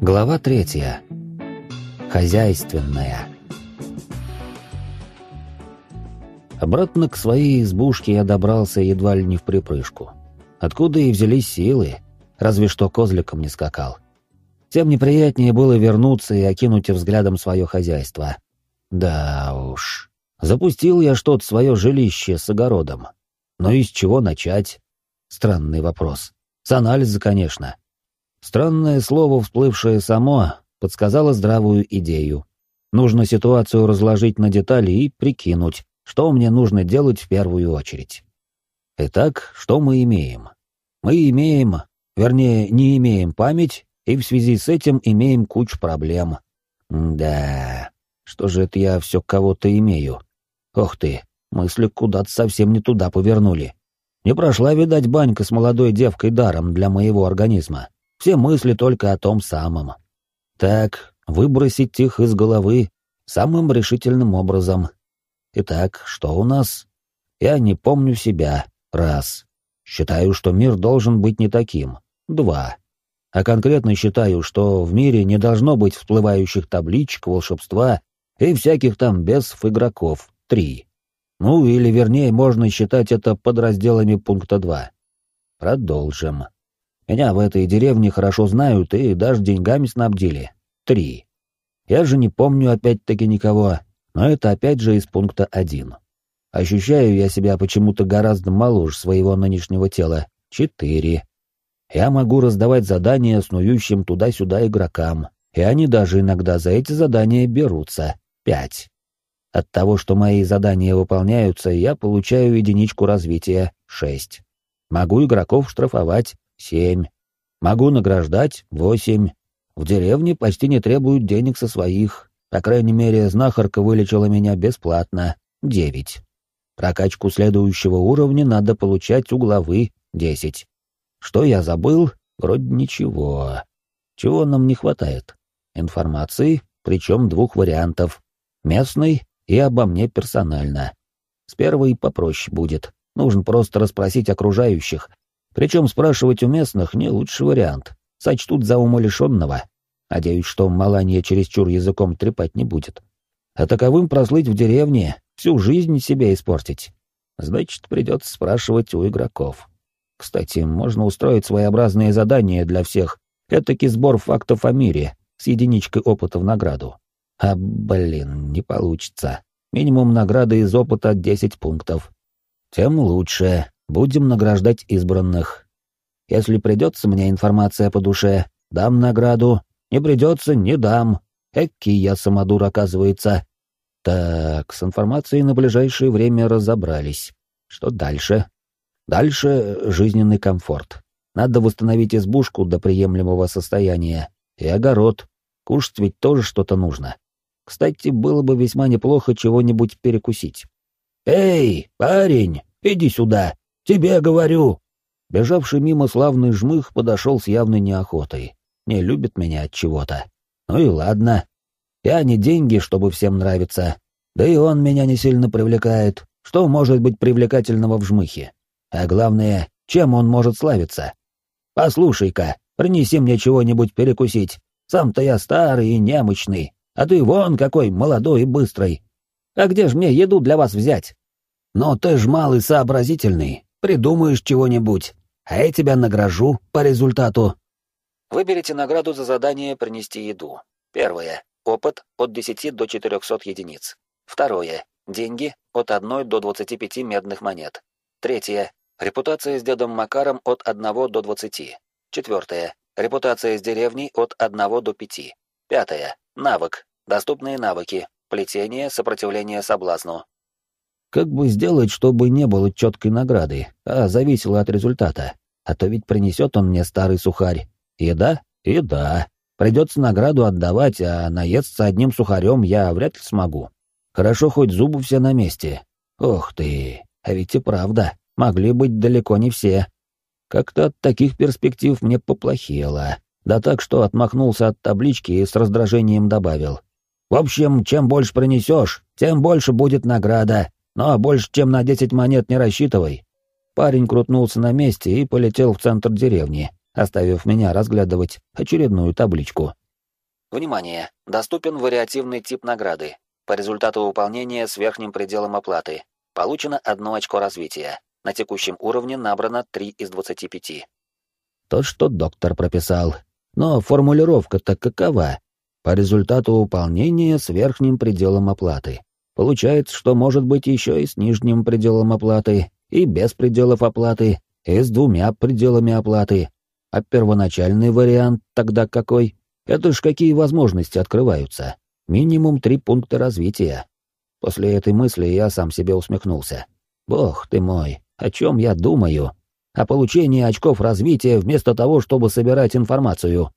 Глава третья. Хозяйственная. Обратно к своей избушке я добрался едва ли не в припрыжку. Откуда и взялись силы, разве что козликом не скакал. Тем неприятнее было вернуться и окинуть взглядом свое хозяйство. Да уж, запустил я что-то свое жилище с огородом. Но из чего начать? Странный вопрос. С анализа, конечно. Странное слово, всплывшее само, подсказало здравую идею. Нужно ситуацию разложить на детали и прикинуть, что мне нужно делать в первую очередь. Итак, что мы имеем? Мы имеем, вернее, не имеем память, и в связи с этим имеем кучу проблем. Да, что же это я все кого-то имею? Ох ты, мысли куда-то совсем не туда повернули. Не прошла, видать, банька с молодой девкой даром для моего организма. Все мысли только о том самом. Так, выбросить их из головы самым решительным образом. Итак, что у нас? Я не помню себя. Раз. Считаю, что мир должен быть не таким. Два. А конкретно считаю, что в мире не должно быть всплывающих табличек, волшебства и всяких там бесов игроков. Три. Ну, или вернее, можно считать это подразделами пункта два. Продолжим. Меня в этой деревне хорошо знают и даже деньгами снабдили. Три. Я же не помню опять-таки никого, но это опять же из пункта один. Ощущаю я себя почему-то гораздо моложе своего нынешнего тела. Четыре. Я могу раздавать задания снующим туда-сюда игрокам, и они даже иногда за эти задания берутся. Пять. От того, что мои задания выполняются, я получаю единичку развития. Шесть. Могу игроков штрафовать. Семь. Могу награждать. Восемь. В деревне почти не требуют денег со своих. По крайней мере, знахарка вылечила меня бесплатно. Девять. Прокачку следующего уровня надо получать у главы. Десять. Что я забыл? Вроде ничего. Чего нам не хватает? Информации, причем двух вариантов. Местной и обо мне персонально. С первой попроще будет. Нужно просто расспросить окружающих. Причем спрашивать у местных не лучший вариант. Сочтут за умалишенного. Надеюсь, что Маланья чересчур языком трепать не будет. А таковым прослыть в деревне, всю жизнь себе испортить. Значит, придется спрашивать у игроков. Кстати, можно устроить своеобразные задания для всех. Этакий сбор фактов о мире с единичкой опыта в награду. А, блин, не получится. Минимум награды из опыта 10 пунктов. Тем лучше. Будем награждать избранных. Если придется мне информация по душе, дам награду. Не придется, не дам. Эки я самодур, оказывается. Так, с информацией на ближайшее время разобрались. Что дальше? Дальше жизненный комфорт. Надо восстановить избушку до приемлемого состояния. И огород. Кушать ведь тоже что-то нужно. Кстати, было бы весьма неплохо чего-нибудь перекусить. «Эй, парень, иди сюда! Тебе говорю!» Бежавший мимо славный жмых подошел с явной неохотой. Не любит меня от чего-то. Ну и ладно. Я не деньги, чтобы всем нравиться. Да и он меня не сильно привлекает. Что может быть привлекательного в жмыхе? А главное, чем он может славиться? Послушай-ка, принеси мне чего-нибудь перекусить. Сам-то я старый и немощный, а ты вон какой молодой и быстрый. А где ж мне еду для вас взять? Но ты ж малый сообразительный, придумаешь чего-нибудь, а я тебя награжу по результату. Выберите награду за задание «Принести еду». Первое. Опыт от 10 до 400 единиц. Второе. Деньги от 1 до 25 медных монет. Третье. Репутация с дедом Макаром от 1 до 20. Четвертое. Репутация с деревней от 1 до 5. Пятое. Навык. Доступные навыки. Плетение, сопротивление соблазну. Как бы сделать, чтобы не было четкой награды, а зависело от результата? А то ведь принесет он мне старый сухарь. Еда? Еда. Придется награду отдавать, а наесться одним сухарем я вряд ли смогу. Хорошо, хоть зубы все на месте. Ох ты, а ведь и правда, могли быть далеко не все. Как-то от таких перспектив мне поплохело. Да так, что отмахнулся от таблички и с раздражением добавил. В общем, чем больше принесешь, тем больше будет награда, но больше, чем на десять монет не рассчитывай. Парень крутнулся на месте и полетел в центр деревни, оставив меня разглядывать очередную табличку. Внимание! Доступен вариативный тип награды. По результату выполнения с верхним пределом оплаты. Получено одно очко развития. На текущем уровне набрано 3 из 25. То, что доктор прописал. Но формулировка-то какова? По результату выполнения с верхним пределом оплаты. Получается, что может быть еще и с нижним пределом оплаты, и без пределов оплаты, и с двумя пределами оплаты. А первоначальный вариант тогда какой? Это ж какие возможности открываются? Минимум три пункта развития. После этой мысли я сам себе усмехнулся. Бог ты мой, о чем я думаю? О получении очков развития вместо того, чтобы собирать информацию.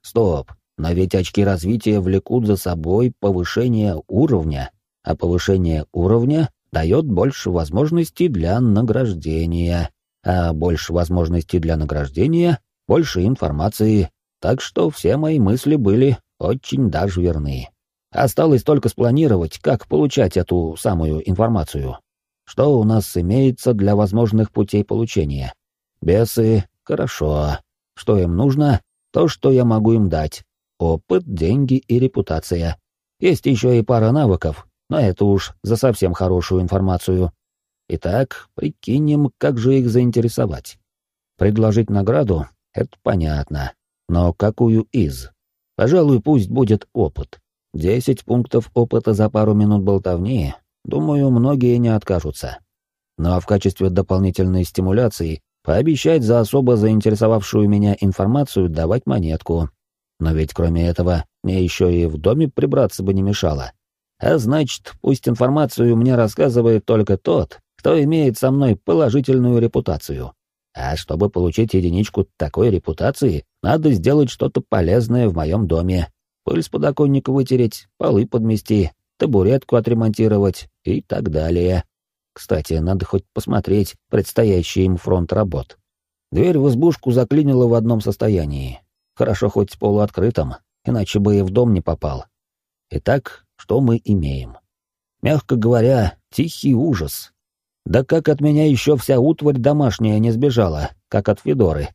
Стоп, но ведь очки развития влекут за собой повышение уровня, а повышение уровня дает больше возможностей для награждения, а больше возможностей для награждения — больше информации, так что все мои мысли были очень даже верны. Осталось только спланировать, как получать эту самую информацию. Что у нас имеется для возможных путей получения? Бесы — хорошо. Что им нужно? То, что я могу им дать. Опыт, деньги и репутация. Есть еще и пара навыков, но это уж за совсем хорошую информацию. Итак, прикинем, как же их заинтересовать. Предложить награду — это понятно. Но какую из? Пожалуй, пусть будет опыт. Десять пунктов опыта за пару минут болтовни, думаю, многие не откажутся. Ну а в качестве дополнительной стимуляции пообещать за особо заинтересовавшую меня информацию давать монетку. Но ведь кроме этого, мне еще и в доме прибраться бы не мешало. А значит, пусть информацию мне рассказывает только тот, кто имеет со мной положительную репутацию. А чтобы получить единичку такой репутации, надо сделать что-то полезное в моем доме. Пыль с подоконника вытереть, полы подмести, табуретку отремонтировать и так далее. Кстати, надо хоть посмотреть предстоящий им фронт работ. Дверь в избушку заклинила в одном состоянии. Хорошо хоть полуоткрытом, иначе бы и в дом не попал. Итак, что мы имеем? Мягко говоря, тихий ужас. Да как от меня еще вся утварь домашняя не сбежала, как от Федоры.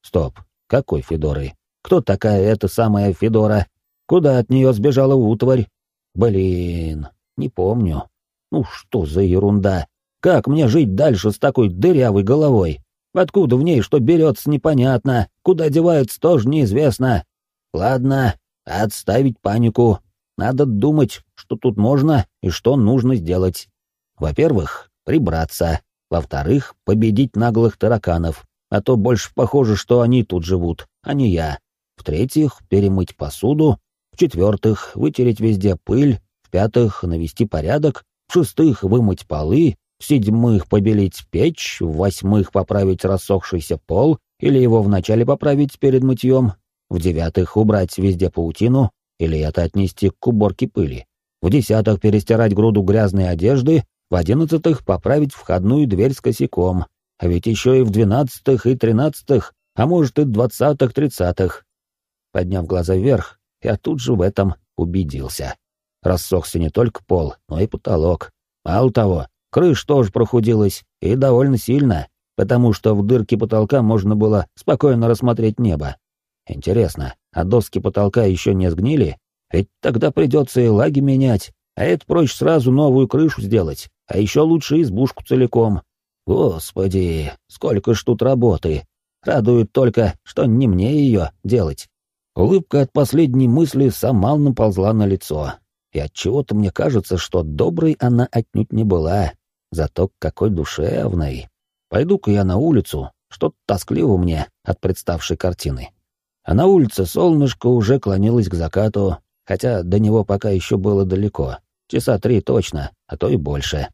Стоп, какой Федоры? Кто такая эта самая Федора? Куда от нее сбежала утварь? Блин, не помню. Ну что за ерунда? Как мне жить дальше с такой дырявой головой? Откуда в ней что берется, непонятно. Куда девается, тоже неизвестно. Ладно, отставить панику. Надо думать, что тут можно и что нужно сделать. Во-первых, прибраться. Во-вторых, победить наглых тараканов. А то больше похоже, что они тут живут, а не я. В-третьих, перемыть посуду. В-четвертых, вытереть везде пыль. В-пятых, навести порядок. В-шестых, вымыть полы. В-седьмых, побелить печь. В-восьмых, поправить рассохшийся пол или его вначале поправить перед мытьем. В-девятых, убрать везде паутину или это отнести к уборке пыли. В-десятых, перестирать груду грязной одежды. В одиннадцатых, поправить входную дверь с косяком. А ведь еще и в двенадцатых и тринадцатых, а может и двадцатых-тридцатых. Подняв глаза вверх, я тут же в этом убедился. Рассохся не только пол, но и потолок. Мало того, крыша тоже прохудилась, и довольно сильно, потому что в дырке потолка можно было спокойно рассмотреть небо. Интересно, а доски потолка еще не сгнили? Ведь тогда придется и лаги менять, а это проще сразу новую крышу сделать, а еще лучше избушку целиком. Господи, сколько ж тут работы! Радует только, что не мне ее делать. Улыбка от последней мысли сама наползла на лицо. И от чего то мне кажется, что доброй она отнюдь не была, зато какой душевной. Пойду-ка я на улицу, что-то тоскливо мне от представшей картины. А на улице солнышко уже клонилось к закату, хотя до него пока еще было далеко. Часа три точно, а то и больше.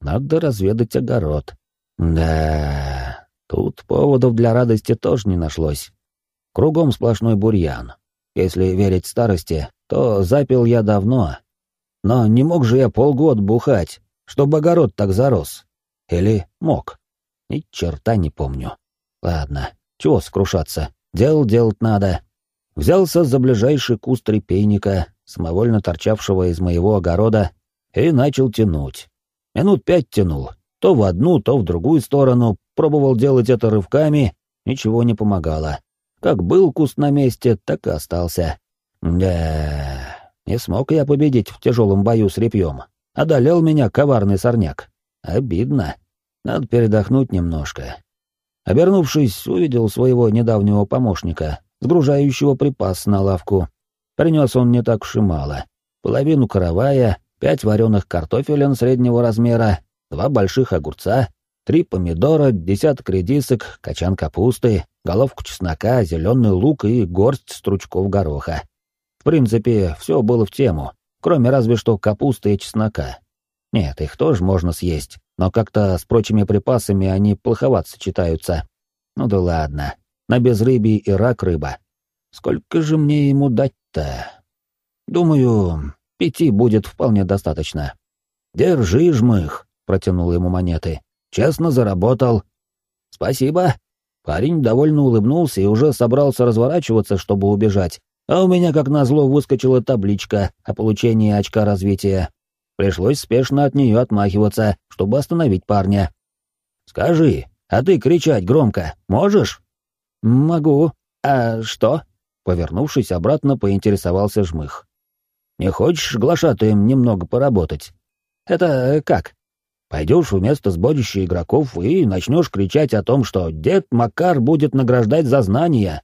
Надо разведать огород. Да, тут поводов для радости тоже не нашлось. Кругом сплошной бурьян. Если верить старости, то запил я давно. Но не мог же я полгода бухать, чтобы огород так зарос. Или мог? Ни черта не помню. Ладно, чего скрушаться? Дел делать надо. Взялся за ближайший куст репейника, самовольно торчавшего из моего огорода, и начал тянуть. Минут пять тянул. То в одну, то в другую сторону. Пробовал делать это рывками, ничего не помогало. Как был куст на месте, так и остался. Да, не смог я победить в тяжелом бою с репьем. Одолел меня коварный сорняк. Обидно. Надо передохнуть немножко. Обернувшись, увидел своего недавнего помощника, сгружающего припас на лавку. Принес он не так уж и мало. Половину каравая, пять вареных картофелин среднего размера, два больших огурца, три помидора, десяток редисок, качан капусты, головку чеснока, зеленый лук и горсть стручков гороха. В принципе, все было в тему, кроме разве что капусты и чеснока. Нет, их тоже можно съесть, но как-то с прочими припасами они плоховато сочетаются. Ну да ладно, на безрыбье и рак рыба. Сколько же мне ему дать-то? Думаю, пяти будет вполне достаточно. Держи, жмых, протянул ему монеты. Честно заработал. Спасибо. Парень довольно улыбнулся и уже собрался разворачиваться, чтобы убежать. А у меня, как назло, выскочила табличка о получении очка развития. Пришлось спешно от нее отмахиваться, чтобы остановить парня. «Скажи, а ты кричать громко можешь?» «Могу. А что?» Повернувшись обратно, поинтересовался Жмых. «Не хочешь глашатаем немного поработать?» «Это как?» Пойдешь вместо сборища игроков и начнешь кричать о том, что дед Макар будет награждать за знания.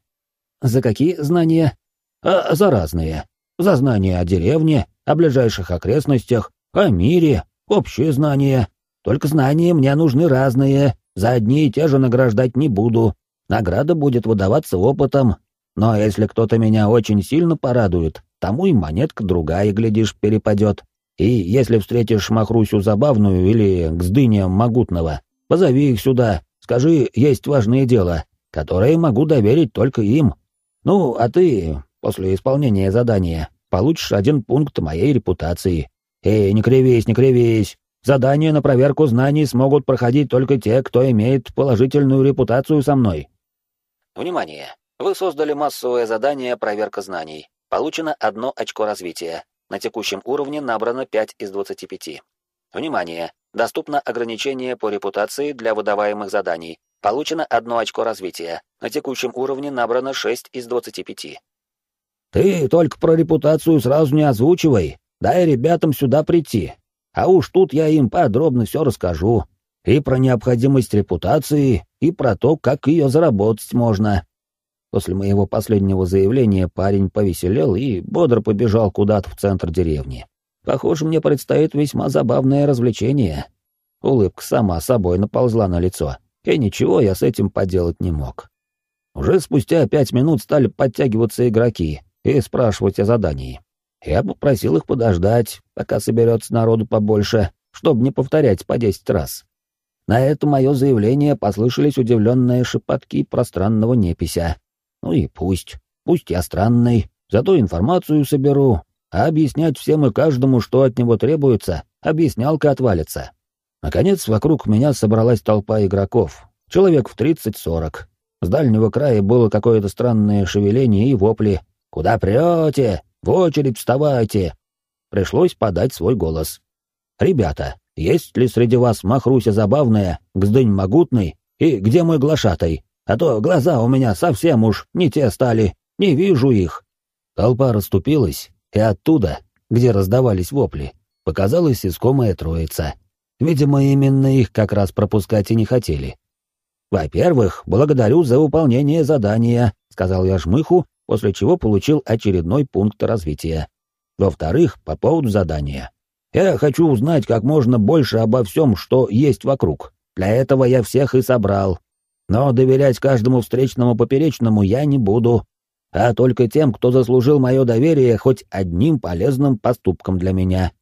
За какие знания? А за разные. За знания о деревне, о ближайших окрестностях, о мире, общие знания. Только знания мне нужны разные, за одни и те же награждать не буду. Награда будет выдаваться опытом. Но если кто-то меня очень сильно порадует, тому и монетка другая, глядишь, перепадет. И если встретишь Махрусю Забавную или Гздыня Могутного, позови их сюда, скажи, есть важное дело, которое могу доверить только им. Ну, а ты, после исполнения задания, получишь один пункт моей репутации. Эй, не кривись, не кривись. Задания на проверку знаний смогут проходить только те, кто имеет положительную репутацию со мной. Внимание! Вы создали массовое задание «Проверка знаний». Получено одно очко развития. На текущем уровне набрано 5 из 25. Внимание! Доступно ограничение по репутации для выдаваемых заданий. Получено одно очко развития. На текущем уровне набрано 6 из 25. Ты только про репутацию сразу не озвучивай. Дай ребятам сюда прийти. А уж тут я им подробно все расскажу. И про необходимость репутации, и про то, как ее заработать можно. После моего последнего заявления парень повеселел и бодро побежал куда-то в центр деревни. Похоже, мне предстоит весьма забавное развлечение. Улыбка сама собой наползла на лицо, и ничего я с этим поделать не мог. Уже спустя пять минут стали подтягиваться игроки и спрашивать о задании. Я попросил их подождать, пока соберется народу побольше, чтобы не повторять по десять раз. На это мое заявление послышались удивленные шепотки пространного непися, ну и пусть, пусть я странный, зато информацию соберу, а объяснять всем и каждому, что от него требуется, объяснялка отвалится. Наконец, вокруг меня собралась толпа игроков, человек в тридцать-сорок. С дальнего края было какое-то странное шевеление и вопли. «Куда прете? В очередь вставайте!» Пришлось подать свой голос. «Ребята, есть ли среди вас Махруся Забавная, Гздынь Могутный и где мой глашатай?» а то глаза у меня совсем уж не те стали, не вижу их». Толпа расступилась, и оттуда, где раздавались вопли, показалась искомая троица. Видимо, именно их как раз пропускать и не хотели. «Во-первых, благодарю за выполнение задания», — сказал я жмыху, после чего получил очередной пункт развития. Во-вторых, по поводу задания. Я хочу узнать как можно больше обо всем, что есть вокруг. Для этого я всех и собрал, но доверять каждому встречному поперечному я не буду, а только тем, кто заслужил мое доверие хоть одним полезным поступком для меня.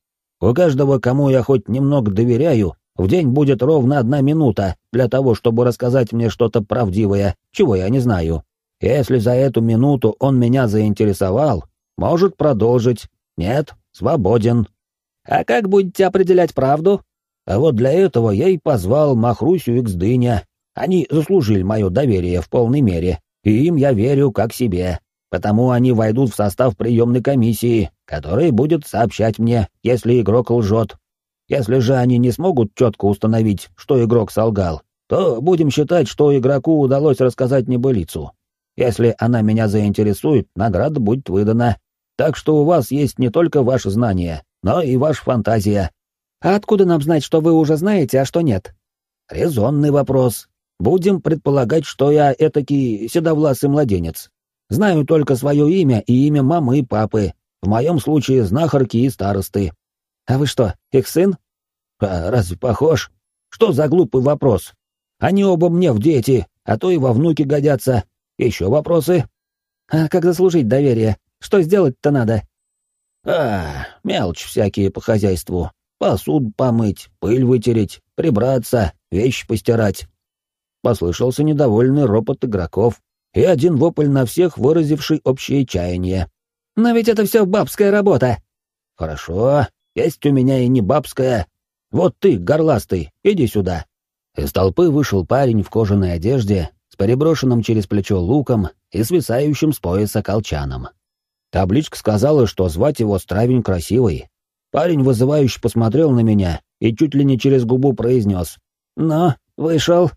У каждого, кому я хоть немного доверяю, в день будет ровно одна минута для того, чтобы рассказать мне что-то правдивое, чего я не знаю. Если за эту минуту он меня заинтересовал, может продолжить. Нет, свободен. А как будете определять правду? А вот для этого я и позвал Махрусю Иксдыня, они заслужили мое доверие в полной мере, и им я верю как себе. Потому они войдут в состав приемной комиссии, которая будет сообщать мне, если игрок лжет. Если же они не смогут четко установить, что игрок солгал, то будем считать, что игроку удалось рассказать небылицу. Если она меня заинтересует, награда будет выдана. Так что у вас есть не только ваши знания, но и ваша фантазия. А откуда нам знать, что вы уже знаете, а что нет? Резонный вопрос. Будем предполагать, что я этакий седовласый младенец. Знаю только свое имя и имя мамы и папы. В моем случае знахарки и старосты. А вы что, их сын? А разве похож? Что за глупый вопрос? Они оба мне в дети, а то и во внуки годятся. Еще вопросы? А как заслужить доверие? Что сделать-то надо? А, мелочь всякие по хозяйству. Посуду помыть, пыль вытереть, прибраться, вещи постирать. Послышался недовольный ропот игроков и один вопль на всех, выразивший общее чаяние. «Но ведь это все бабская работа!» «Хорошо, есть у меня и не бабская. Вот ты, горластый, иди сюда». Из толпы вышел парень в кожаной одежде, переброшенным через плечо луком и свисающим с пояса колчаном. Табличка сказала, что звать его Стравень Красивый. Парень вызывающе посмотрел на меня и чуть ли не через губу произнес. «Ну, вышел».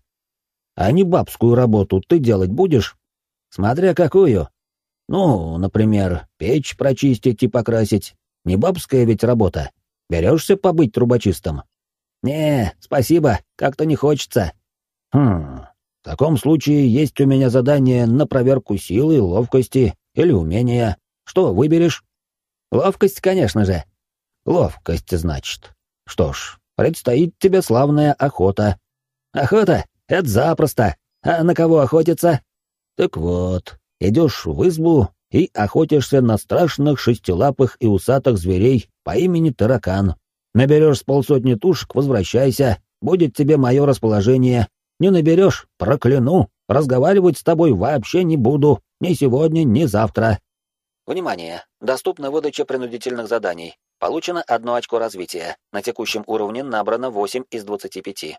«А не бабскую работу ты делать будешь?» «Смотря какую. Ну, например, печь прочистить и покрасить. Не бабская ведь работа. Берешься побыть трубочистом?» «Не, спасибо, как-то не хочется». «Хм, в таком случае есть у меня задание на проверку силы, ловкости или умения. Что выберешь?» «Ловкость, конечно же». «Ловкость, значит. Что ж, предстоит тебе славная охота». «Охота? Это запросто. А на кого охотиться?» «Так вот, идешь в избу и охотишься на страшных шестилапых и усатых зверей по имени Таракан. Наберешь с полсотни тушек, возвращайся, будет тебе мое расположение. Не наберешь — прокляну, разговаривать с тобой вообще не буду, ни сегодня, ни завтра. Внимание! Доступна выдача принудительных заданий. Получено одно очко развития. На текущем уровне набрано 8 из 25.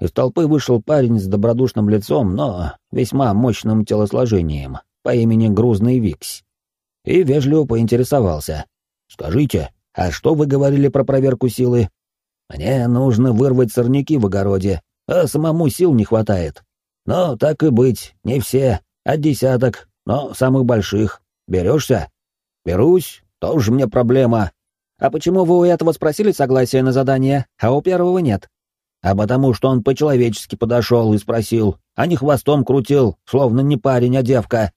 Из толпы вышел парень с добродушным лицом, но весьма мощным телосложением, по имени Грузный Викс. И вежливо поинтересовался. «Скажите, а что вы говорили про проверку силы? Мне нужно вырвать сорняки в огороде, а самому сил не хватает. Но так и быть, не все, а десяток, но самых больших. Берешься? Берусь, тоже мне проблема. А почему вы у этого спросили согласие на задание, а у первого нет? А потому что он по-человечески подошел и спросил, а не хвостом крутил, словно не парень, а девка.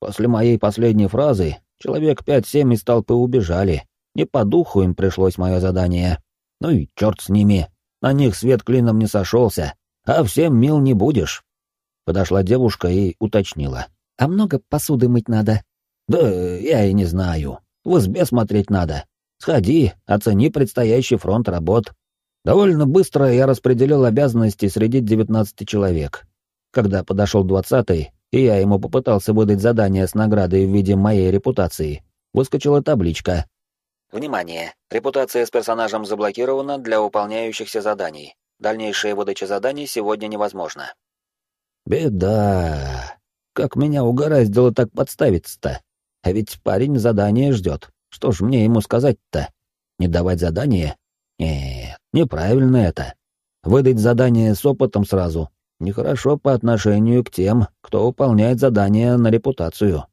После моей последней фразы человек пять-семь из толпы убежали, не по духу им пришлось мое задание. Ну и черт с ними. На них свет клином не сошелся, а всем мил не будешь. Подошла девушка и уточнила. «А много посуды мыть надо?» «Да я и не знаю. В избе смотреть надо. Сходи, оцени предстоящий фронт работ». Довольно быстро я распределил обязанности среди девятнадцати человек. Когда подошел двадцатый, и я ему попытался выдать задание с наградой в виде моей репутации, выскочила табличка Внимание! Репутация с персонажем заблокирована для выполняющихся заданий. Дальнейшая выдача заданий сегодня невозможна. Беда. Как меня угораздило так подставиться-то? А ведь парень задание ждет. Что ж мне ему сказать-то? Не давать задание? Нет, неправильно это. Выдать задание с опытом сразу. Нехорошо по отношению к тем, кто выполняет задание на репутацию.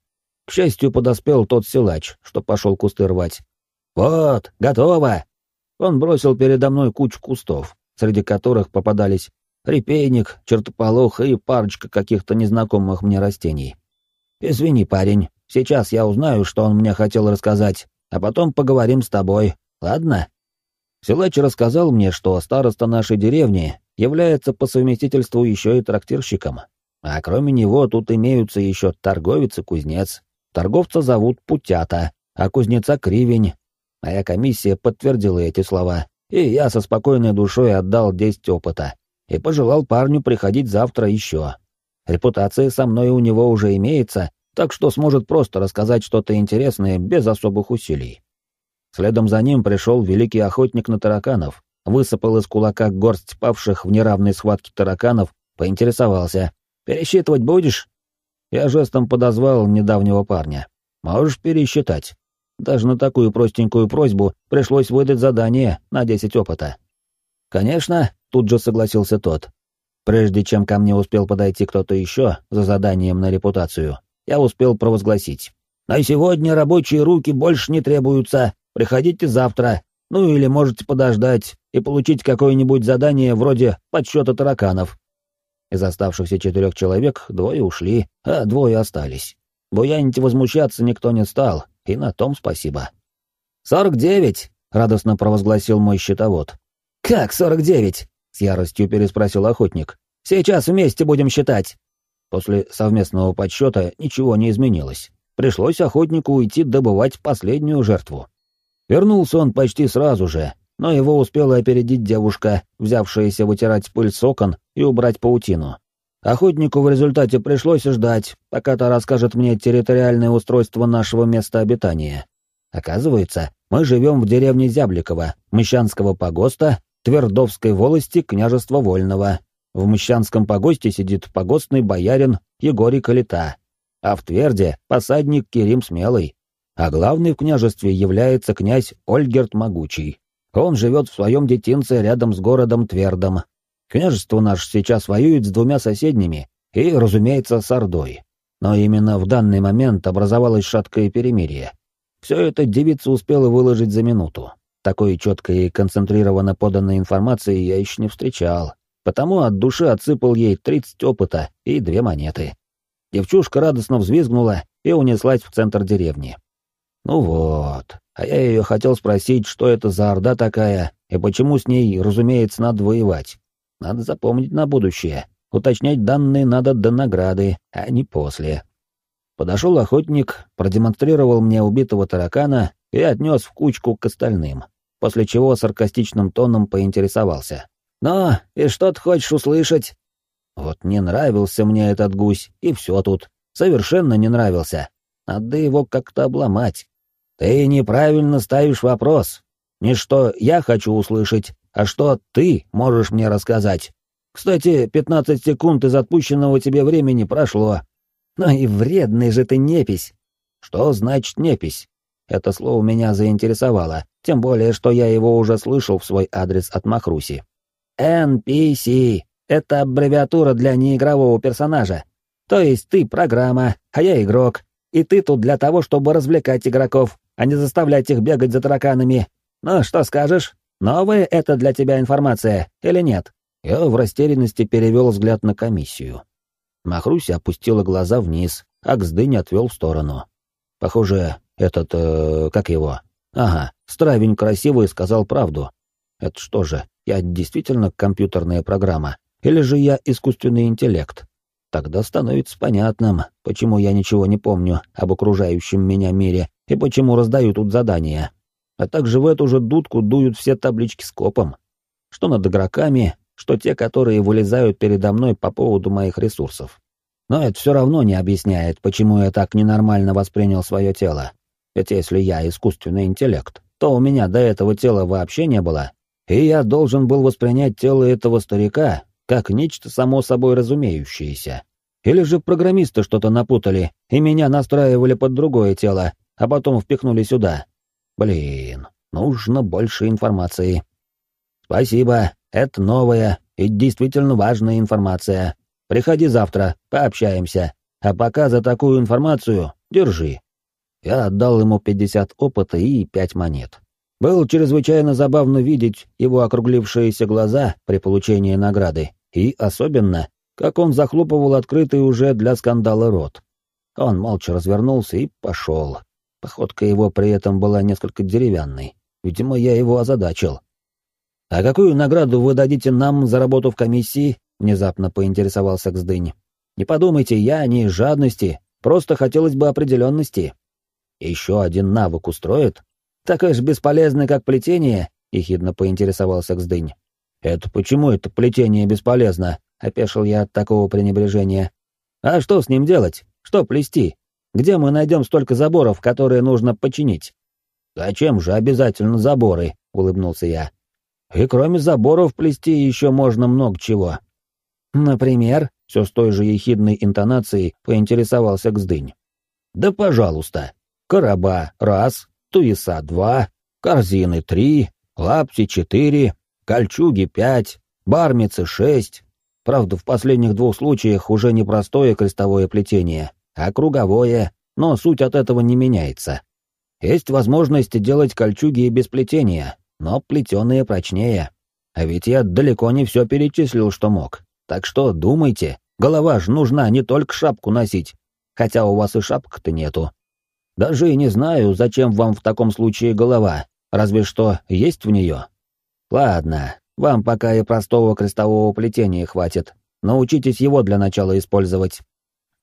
К счастью, подоспел тот силач, что пошел кусты рвать, «Вот, готово!» Он бросил передо мной кучу кустов, среди которых попадались репейник, чертополох и парочка каких-то незнакомых мне растений. «Извини, парень, сейчас я узнаю, что он мне хотел рассказать, а потом поговорим с тобой, ладно?» Силач рассказал мне, что староста нашей деревни является по совместительству еще и трактирщиком, а кроме него тут имеются еще торговец и кузнец. Торговца зовут Путята, а кузнеца Кривень, Моя комиссия подтвердила эти слова, и я со спокойной душой отдал 10 опыта и пожелал парню приходить завтра еще. Репутация со мной у него уже имеется, так что сможет просто рассказать что-то интересное без особых усилий. Следом за ним пришел великий охотник на тараканов, высыпал из кулака горсть павших в неравной схватке тараканов, поинтересовался. «Пересчитывать будешь?» Я жестом подозвал недавнего парня. «Можешь пересчитать». Даже на такую простенькую просьбу пришлось выдать задание на 10 опыта. «Конечно», — тут же согласился тот. Прежде чем ко мне успел подойти кто-то еще за заданием на репутацию, я успел провозгласить. На сегодня рабочие руки больше не требуются, приходите завтра, ну или можете подождать и получить какое-нибудь задание вроде подсчета тараканов». Из оставшихся четырех человек двое ушли, а двое остались. Буянить возмущаться никто не стал, и на том спасибо. «Сорок девять!» — радостно провозгласил мой счетовод. «Как сорок девять?» — с яростью переспросил охотник. «Сейчас вместе будем считать». После совместного подсчета ничего не изменилось. Пришлось охотнику уйти добывать последнюю жертву. Вернулся он почти сразу же, но его успела опередить девушка, взявшаяся вытирать пыль с окон и убрать паутину. Охотнику в результате пришлось ждать, пока та расскажет мне территориальное устройство нашего места обитания. Оказывается, мы живем в деревне Зябликова, Мещанского погоста, Твердовской волости, княжества Вольного. В Мещанском погосте сидит погостный боярин Егорий Калита, а в Тверде — посадник Кирим Смелый. А главный в княжестве является князь Ольгерт Могучий. Он живет в своем детинце рядом с городом Твердом. Княжество наше сейчас воюет с двумя соседними и, разумеется, с Ордой. Но именно в данный момент образовалось шаткое перемирие. Все это девица успела выложить за минуту. Такой четкой и концентрированно поданной информации я еще не встречал, потому от души отсыпал ей 30 опыта и две монеты. Девчушка радостно взвизгнула и унеслась в центр деревни. Ну вот, а я ее хотел спросить, что это за орда такая, и почему с ней, разумеется, надо воевать. Надо запомнить на будущее. Уточнять данные надо до награды, а не после. Подошел охотник, продемонстрировал мне убитого таракана и отнес в кучку к остальным, после чего саркастичным тоном поинтересовался. «Ну, и что ты хочешь услышать?» Вот не нравился мне этот гусь, и все тут. Совершенно не нравился. Надо его как-то обломать. Ты неправильно ставишь вопрос. Не что я хочу услышать, а что ты можешь мне рассказать. Кстати, пятнадцать секунд из отпущенного тебе времени прошло. Ну и вредный же ты непись. Что значит непись? Это слово меня заинтересовало, тем более, что я его уже слышал в свой адрес от Махруси. NPC — это аббревиатура для неигрового персонажа. То есть ты программа, а я игрок, и ты тут для того, чтобы развлекать игроков, а не заставлять их бегать за тараканами. Ну, что скажешь? Новая это для тебя информация или нет?» Я в растерянности перевел взгляд на комиссию. Махруся опустила глаза вниз, а Гздынь отвел в сторону. Похоже, этот... Э, как его? Ага, Стравень красивый сказал правду. Это что же, я действительно компьютерная программа? Или же я искусственный интеллект? Тогда становится понятным, почему я ничего не помню об окружающем меня мире и почему раздаю тут задания. А также в эту же дудку дуют все таблички с копом. Что над игроками, что те, которые вылезают передо мной по поводу моих ресурсов. Но это все равно не объясняет, почему я так ненормально воспринял свое тело. Ведь если я искусственный интеллект, то у меня до этого тела вообще не было, и я должен был воспринять тело этого старика как нечто само собой разумеющееся. Или же программисты что-то напутали, и меня настраивали под другое тело, а потом впихнули сюда. Блин, нужно больше информации. Спасибо, это новая и действительно важная информация. Приходи завтра, пообщаемся. А пока за такую информацию держи. Я отдал ему 50 опыта и 5 монет. Было чрезвычайно забавно видеть его округлившиеся глаза при получении награды, и особенно, как он захлопывал открытый уже для скандала рот. Он молча развернулся и пошел. Походка его при этом была несколько деревянной. Видимо, я его озадачил. «А какую награду вы дадите нам за работу в комиссии?» — внезапно поинтересовался Гздынь. «Не подумайте, я не из жадности, просто хотелось бы определенности». «Еще один навык устроит?» «Такой же бесполезный, как плетение?» — ехидно поинтересовался Гздынь. «Это почему это плетение бесполезно?» — опешил я от такого пренебрежения. «А что с ним делать? Что плести? Где мы найдем столько заборов, которые нужно починить?» «Зачем же обязательно заборы?» — улыбнулся я. «И кроме заборов плести еще можно много чего». «Например?» — все с той же ехидной интонацией поинтересовался Гздынь. «Да пожалуйста. Короба — раз, туеса — два, корзины — три, лапти — четыре, кольчуги — пять, бармицы — шесть. Правда, в последних двух случаях уже не простое крестовое плетение, а круговое, но суть от этого не меняется. Есть возможность делать кольчуги и без плетения, но плетеные прочнее. А ведь я далеко не все перечислил, что мог. Так что думайте, голова ж нужна не только шапку носить, хотя у вас и шапок-то нету. Даже и не знаю, зачем вам в таком случае голова, разве что есть в нее. Ладно, вам пока и простого крестового плетения хватит. Научитесь его для начала использовать.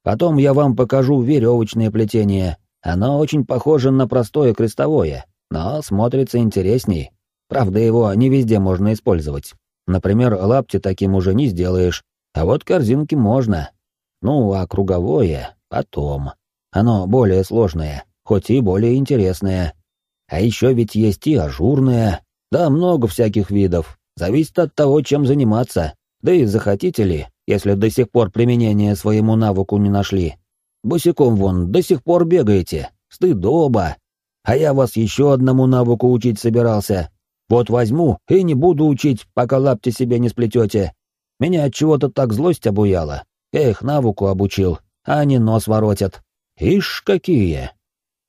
Потом я вам покажу веревочное плетение. Оно очень похоже на простое крестовое, но смотрится интересней. Правда, его не везде можно использовать. Например, лапти таким уже не сделаешь, а вот корзинки можно. Ну, а круговое — потом. Оно более сложное, хоть и более интересное. А еще ведь есть и ажурное, да много всяких видов. Зависит от того, чем заниматься. Да и захотите ли, если до сих пор применения своему навыку не нашли. Босиком вон до сих пор бегаете. Стыдоба. А я вас еще одному навыку учить собирался. Вот возьму и не буду учить, пока лапти себе не сплетете. Меня от чего-то так злость обуяла. Я их навыку обучил, а они нос воротят. Ишь, какие!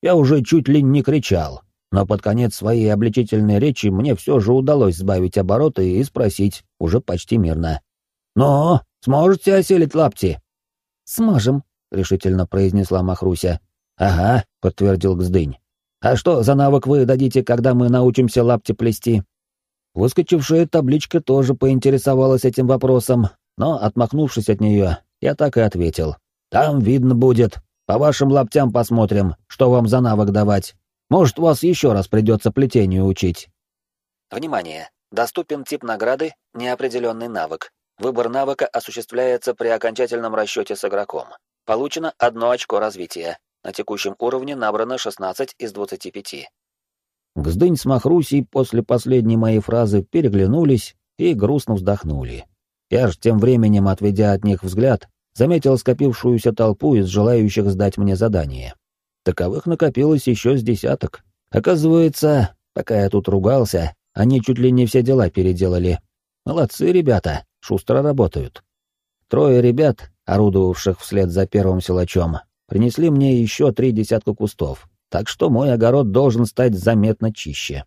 Я уже чуть ли не кричал, но под конец своей обличительной речи мне все же удалось сбавить обороты и спросить, уже почти мирно. «Но, сможете осилить лапти?» «Сможем», — решительно произнесла Махруся. «Ага», — подтвердил Гздынь. «А что за навык вы дадите, когда мы научимся лапти плести?» Выскочившая табличка тоже поинтересовалась этим вопросом, но, отмахнувшись от нее, я так и ответил. «Там видно будет. По вашим лаптям посмотрим, что вам за навык давать. Может, вас еще раз придется плетению учить». Внимание! Доступен тип награды «Неопределенный навык». Выбор навыка осуществляется при окончательном расчете с игроком. Получено одно очко развития. На текущем уровне набрано 16 из 25. Гздынь с Махрусей после последней моей фразы переглянулись и грустно вздохнули. Я ж тем временем, отведя от них взгляд, заметил скопившуюся толпу из желающих сдать мне задание. Таковых накопилось еще с десяток. Оказывается, пока я тут ругался, они чуть ли не все дела переделали. Молодцы ребята, шустро работают. Трое ребят, орудовавших вслед за первым силачом, принесли мне еще три десятка кустов, так что мой огород должен стать заметно чище.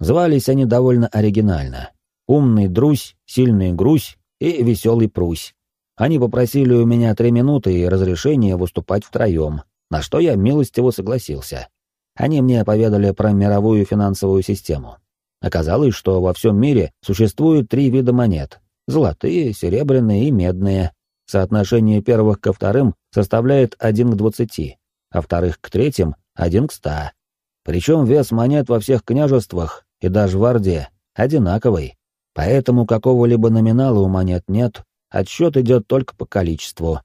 Звались они довольно оригинально. Умный Друсь, Сильный Грусь и Веселый Прусь. Они попросили у меня три минуты и разрешение выступать втроем, на что я милостиво согласился. Они мне поведали про мировую финансовую систему. Оказалось, что во всем мире существует три вида монет — золотые, серебряные и медные. Соотношение первых ко вторым составляет один к двадцати, а вторых к третьим один к ста. Причем вес монет во всех княжествах и даже в Орде одинаковый, поэтому какого-либо номинала у монет нет, отсчет идет только по количеству.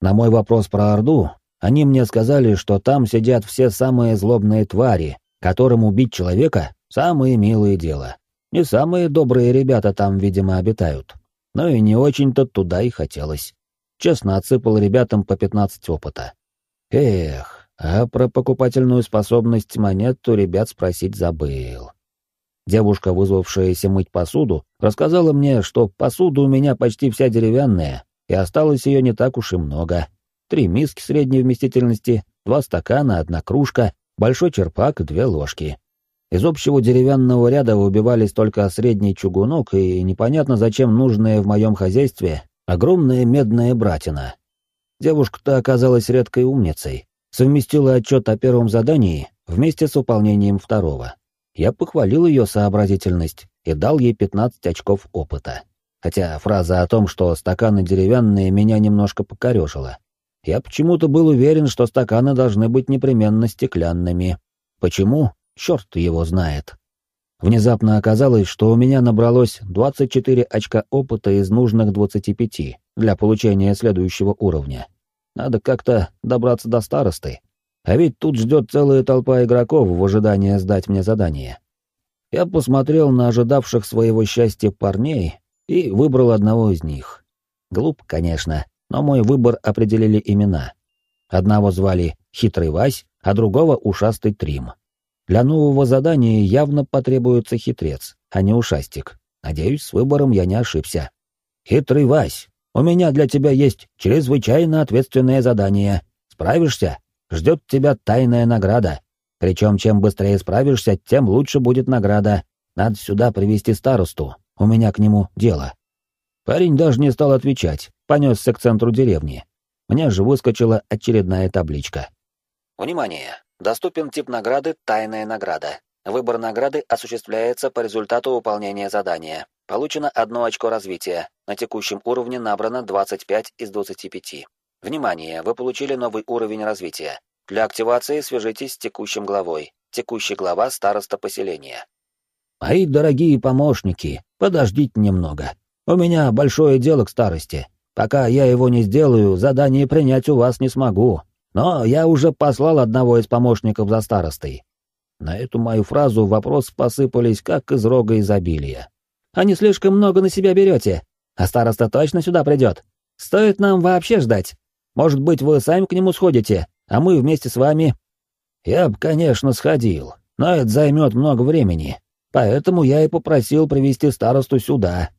На мой вопрос про Орду, они мне сказали, что там сидят все самые злобные твари, которым убить человека — самое милое дело. Не самые добрые ребята там, видимо, обитают. Но и не очень-то туда и хотелось. Честно отсыпал ребятам по 15 опыта. Эх, а про покупательную способность монет у ребят спросить забыл. Девушка, вызвавшаяся мыть посуду, рассказала мне, что посуда у меня почти вся деревянная, и осталось ее не так уж и много. Три миски средней вместительности, два стакана, одна кружка, большой черпак две ложки. Из общего деревянного ряда выбивались только средний чугунок и непонятно зачем нужная в моем хозяйстве огромная медная братина. Девушка-то оказалась редкой умницей, совместила отчет о первом задании вместе с выполнением второго. Я похвалил ее сообразительность и дал ей 15 очков опыта. Хотя фраза о том, что стаканы деревянные, меня немножко покорежила. Я почему-то был уверен, что стаканы должны быть непременно стеклянными. Почему? Черт его знает. Внезапно оказалось, что у меня набралось 24 очка опыта из нужных 25 для получения следующего уровня. Надо как-то добраться до старосты. А ведь тут ждет целая толпа игроков в ожидании сдать мне задание. Я посмотрел на ожидавших своего счастья парней и выбрал одного из них. Глуп, конечно, но мой выбор определили имена. Одного звали Хитрый Вась, а другого Ушастый Трим. Для нового задания явно потребуется хитрец, а не ушастик. Надеюсь, с выбором я не ошибся. Хитрый Вась, у меня для тебя есть чрезвычайно ответственное задание. Справишься? ждет тебя тайная награда. Причем чем быстрее справишься, тем лучше будет награда. Надо сюда привести старосту, у меня к нему дело». Парень даже не стал отвечать, понесся к центру деревни. Мне же выскочила очередная табличка. Внимание! Доступен тип награды «Тайная награда». Выбор награды осуществляется по результату выполнения задания. Получено одно очко развития. На текущем уровне набрано 25 из 25. Внимание! Вы получили новый уровень развития. Для активации свяжитесь с текущим главой. Текущий глава староста поселения. Мои дорогие помощники, подождите немного. У меня большое дело к старости. Пока я его не сделаю, задание принять у вас не смогу. Но я уже послал одного из помощников за старостой. На эту мою фразу вопросы посыпались, как из рога изобилия. «А не слишком много на себя берете? А староста точно сюда придет? Стоит нам вообще ждать? Может быть, вы сами к нему сходите, а мы вместе с вами?» «Я бы, конечно, сходил, но это займет много времени, поэтому я и попросил привести старосту сюда».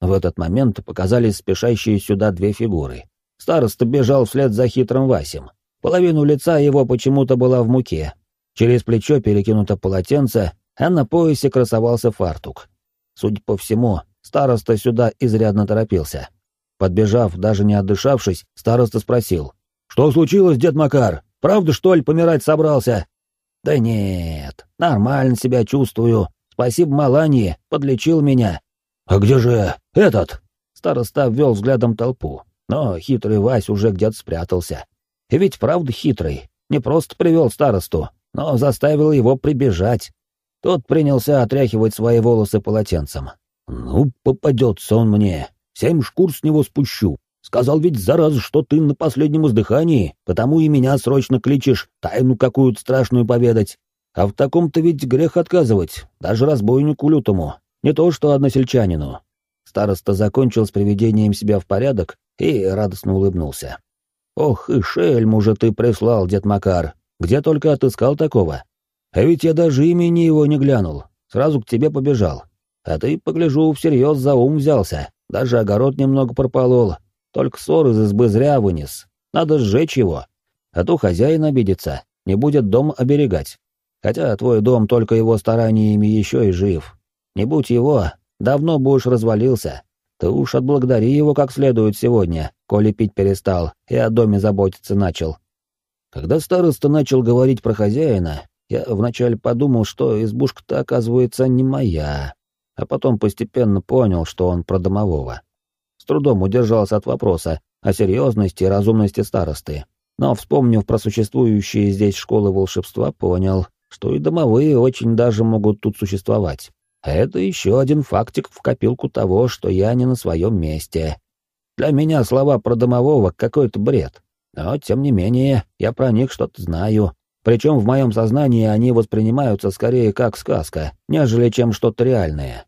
В этот момент показались спешащие сюда две фигуры. Староста бежал вслед за хитрым Васем. Половину лица его почему-то была в муке, Через плечо перекинуто полотенце, а на поясе красовался фартук. Судя по всему, староста сюда изрядно торопился. Подбежав, даже не отдышавшись, староста спросил. «Что случилось, дед Макар? Правда, что ли, помирать собрался?» «Да нет, нормально себя чувствую. Спасибо Маланье, подлечил меня». «А где же этот?» Староста ввел взглядом толпу, но хитрый Вась уже где-то спрятался. И ведь правда хитрый, не просто привел старосту, но заставил его прибежать. Тот принялся отряхивать свои волосы полотенцем. «Ну, попадется он мне. Семь шкур с него спущу. Сказал ведь, зараза, что ты на последнем издыхании, потому и меня срочно кличешь, тайну какую-то страшную поведать. А в таком-то ведь грех отказывать, даже разбойнику лютому, не то что односельчанину». Староста закончил с приведением себя в порядок и радостно улыбнулся. «Ох и шельму же ты прислал, дед Макар, где только отыскал такого. А ведь я даже имени его не глянул, сразу к тебе побежал. А ты, погляжу, всерьез за ум взялся, даже огород немного прополол, только ссор из избы зря вынес. Надо сжечь его, а то хозяин обидится, не будет дом оберегать. Хотя твой дом только его стараниями еще и жив. Не будь его, давно бы уж развалился. Ты уж отблагодари его как следует сегодня, коли пить перестал и о доме заботиться начал. Когда староста начал говорить про хозяина, я вначале подумал, что избушка-то, оказывается, не моя, а потом постепенно понял, что он про домового. С трудом удержался от вопроса о серьезности и разумности старосты, но, вспомнив про существующие здесь школы волшебства, понял, что и домовые очень даже могут тут существовать. Это еще один фактик в копилку того, что я не на своем месте. Для меня слова про домового — какой-то бред. Но, тем не менее, я про них что-то знаю. Причем в моем сознании они воспринимаются скорее как сказка, нежели чем что-то реальное.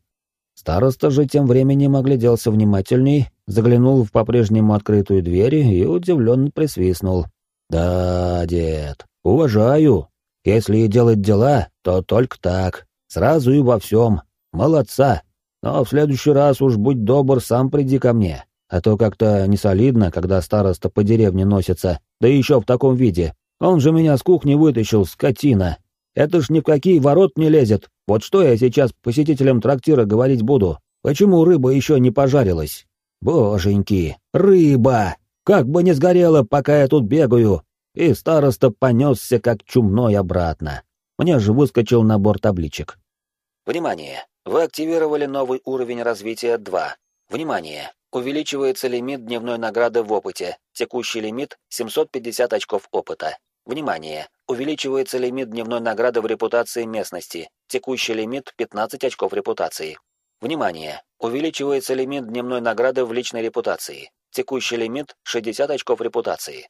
Староста же тем временем огляделся внимательней, заглянул в по-прежнему открытую дверь и удивленно присвистнул. «Да, дед, уважаю. Если и делать дела, то только так. Сразу и во всем. Молодца. Но в следующий раз уж будь добр, сам приди ко мне. А то как-то не солидно, когда староста по деревне носится, да еще в таком виде. Он же меня с кухни вытащил, скотина. Это ж ни в какие ворот не лезет. Вот что я сейчас посетителям трактира говорить буду? Почему рыба еще не пожарилась? Боженьки, рыба! Как бы не сгорела, пока я тут бегаю. И староста понесся как чумной обратно. Мне же выскочил набор табличек. Внимание! Вы активировали новый уровень развития 2. Внимание! Увеличивается лимит дневной награды в опыте. Текущий лимит 750 очков опыта. Внимание! Увеличивается лимит дневной награды в репутации местности. Текущий лимит 15 очков репутации. Внимание! Увеличивается лимит дневной награды в личной репутации. Текущий лимит 60 очков репутации.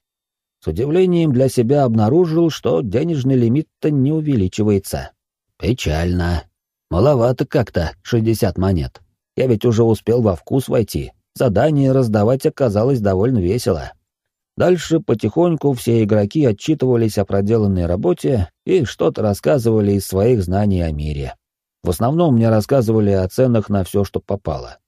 С удивлением для себя обнаружил, что денежный лимит-то не увеличивается. Печально. Маловато как-то 60 монет. Я ведь уже успел во вкус войти. Задание раздавать оказалось довольно весело. Дальше потихоньку все игроки отчитывались о проделанной работе и что-то рассказывали из своих знаний о мире. В основном мне рассказывали о ценах на все, что попало.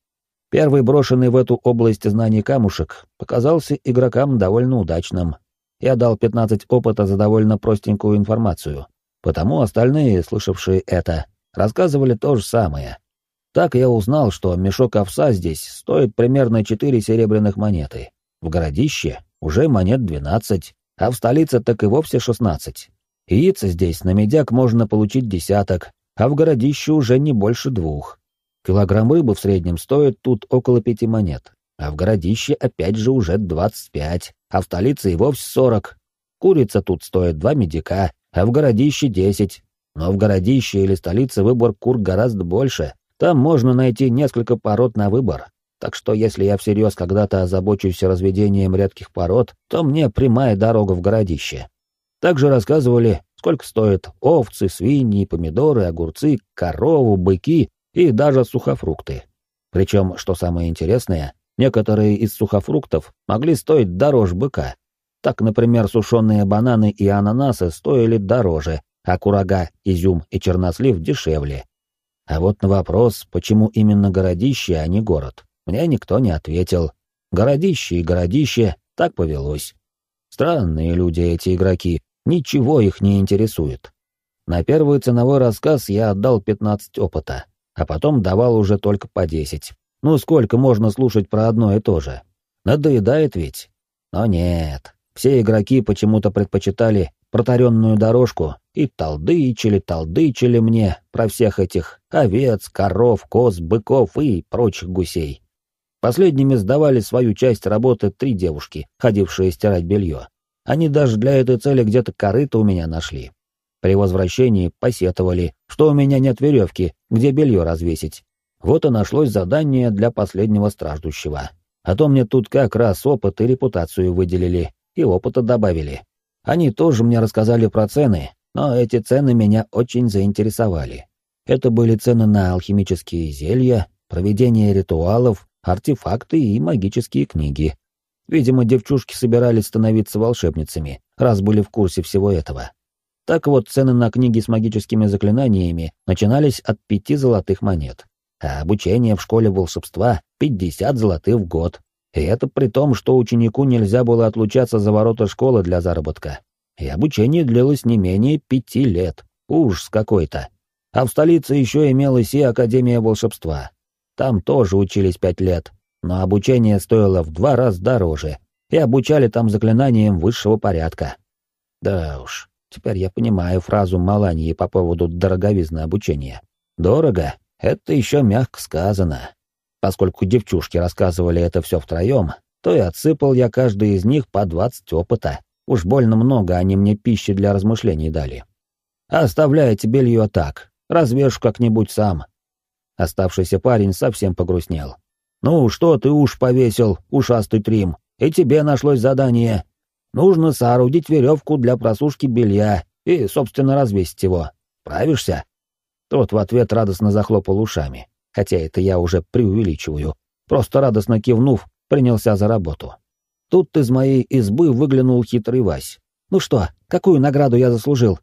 Первый брошенный в эту область знаний камушек показался игрокам довольно удачным. Я дал 15 опыта за довольно простенькую информацию, потому остальные, слышавшие это, рассказывали то же самое. Так я узнал, что мешок овса здесь стоит примерно 4 серебряных монеты. В городище уже монет 12, а в столице так и вовсе 16. Яица здесь на медяк можно получить десяток, а в городище уже не больше двух. Килограмм рыбы в среднем стоит тут около пяти монет, а в городище опять же уже двадцать пять, а в столице и вовсе сорок. Курица тут стоит два медика, а в городище десять. Но в городище или столице выбор кур гораздо больше, там можно найти несколько пород на выбор. Так что если я всерьез когда-то озабочусь разведением редких пород, то мне прямая дорога в городище. Также рассказывали, сколько стоят овцы, свиньи, помидоры, огурцы, корову, быки и даже сухофрукты. Причем, что самое интересное, некоторые из сухофруктов могли стоить дороже быка. Так, например, сушеные бананы и ананасы стоили дороже, а курага, изюм и чернослив дешевле. А вот на вопрос, почему именно городище, а не город, мне никто не ответил. Городище и городище, так повелось. Странные люди эти игроки, ничего их не интересует. На первый ценовой рассказ я отдал 15 опыта а потом давал уже только по десять. Ну сколько можно слушать про одно и то же? Надоедает ведь. Но нет, все игроки почему-то предпочитали протаренную дорожку и талдычили-талдычили мне про всех этих овец, коров, коз, быков и прочих гусей. Последними сдавали свою часть работы три девушки, ходившие стирать белье. Они даже для этой цели где-то корыто у меня нашли. При возвращении посетовали, что у меня нет веревки, где белье развесить. Вот и нашлось задание для последнего страждущего. А то мне тут как раз опыт и репутацию выделили, и опыта добавили. Они тоже мне рассказали про цены, но эти цены меня очень заинтересовали. Это были цены на алхимические зелья, проведение ритуалов, артефакты и магические книги. Видимо, девчушки собирались становиться волшебницами, раз были в курсе всего этого. Так вот, цены на книги с магическими заклинаниями начинались от пяти золотых монет, а обучение в школе волшебства — пятьдесят золотых в год. И это при том, что ученику нельзя было отлучаться за ворота школы для заработка. И обучение длилось не менее пяти лет. Уж с какой-то. А в столице еще имелась и Академия волшебства. Там тоже учились пять лет, но обучение стоило в два раза дороже, и обучали там заклинаниям высшего порядка. Да уж, Теперь я понимаю фразу Маланьи по поводу дороговизны обучения. Дорого — это еще мягко сказано. Поскольку девчушки рассказывали это все втроем, то и отсыпал я каждый из них по двадцать опыта. Уж больно много они мне пищи для размышлений дали. Оставляйте белье так, развешу как-нибудь сам. Оставшийся парень совсем погрустнел. «Ну, что ты уж повесил, ушастый Трим, и тебе нашлось задание. Нужно соорудить веревку для просушки белья и, собственно, развесить его. Правишься?» Тот в ответ радостно захлопал ушами, хотя это я уже преувеличиваю. Просто радостно кивнув, принялся за работу. Тут из моей избы выглянул хитрый Вась. «Ну что, какую награду я заслужил?»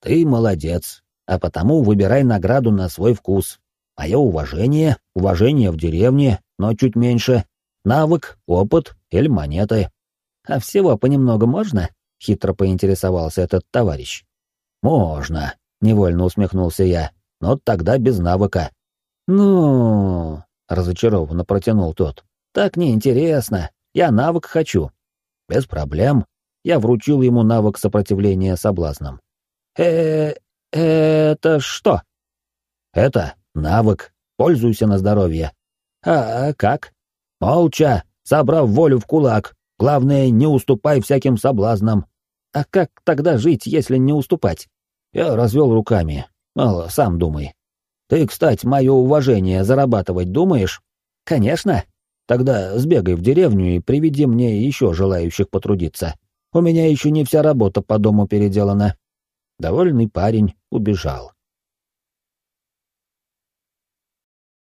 «Ты молодец, а потому выбирай награду на свой вкус. Мое уважение, уважение в деревне, но чуть меньше, навык, опыт или монеты. А всего понемногу можно? Хитро поинтересовался этот товарищ. Можно, невольно усмехнулся я, но тогда без навыка. Ну, разочарованно протянул тот. Так неинтересно. Я навык хочу. Без проблем. Я вручил ему навык сопротивления соблазнам. Э, это что? Это навык. Пользуйся на здоровье. А как? Молча, собрав волю в кулак, Главное, не уступай всяким соблазнам. А как тогда жить, если не уступать? Я развел руками. Мало, сам думай. Ты, кстати, мое уважение зарабатывать думаешь? Конечно. Тогда сбегай в деревню и приведи мне еще желающих потрудиться. У меня еще не вся работа по дому переделана. Довольный парень убежал.